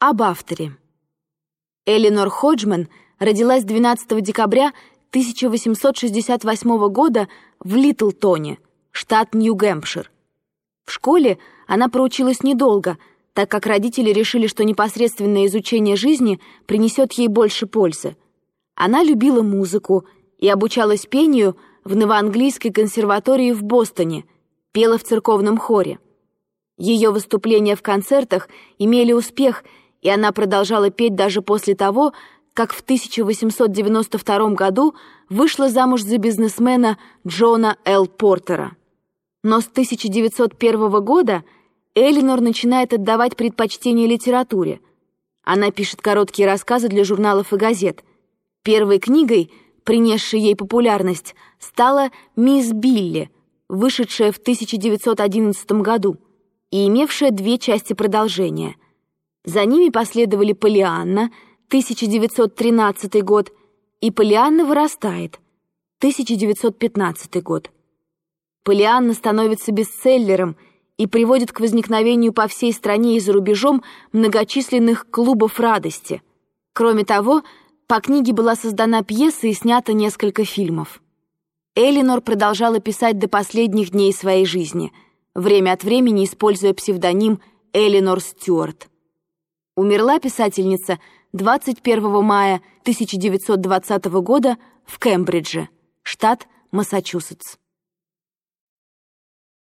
Об авторе. Элинор Ходжман родилась 12 декабря 1868 года в Литлтоне, штат Нью-Гэмпшир. В школе она проучилась недолго, так как родители решили, что непосредственное изучение жизни принесет ей больше пользы. Она любила музыку и обучалась пению в Новоанглийской консерватории в Бостоне, пела в церковном хоре. Ее выступления в концертах имели успех, и она продолжала петь даже после того, как в 1892 году вышла замуж за бизнесмена Джона Л. Портера. Но с 1901 года Элинор начинает отдавать предпочтение литературе. Она пишет короткие рассказы для журналов и газет. Первой книгой, принесшей ей популярность, стала «Мисс Билли», вышедшая в 1911 году и имевшая две части продолжения. За ними последовали «Полианна», 1913 год, и «Полианна вырастает», 1915 год. «Полианна» становится бестселлером и приводит к возникновению по всей стране и за рубежом многочисленных клубов радости. Кроме того, по книге была создана пьеса и снято несколько фильмов. Элинор продолжала писать до последних дней своей жизни, время от времени используя псевдоним Элинор Стюарт. Умерла писательница 21 мая 1920 года в Кембридже, штат Массачусетс.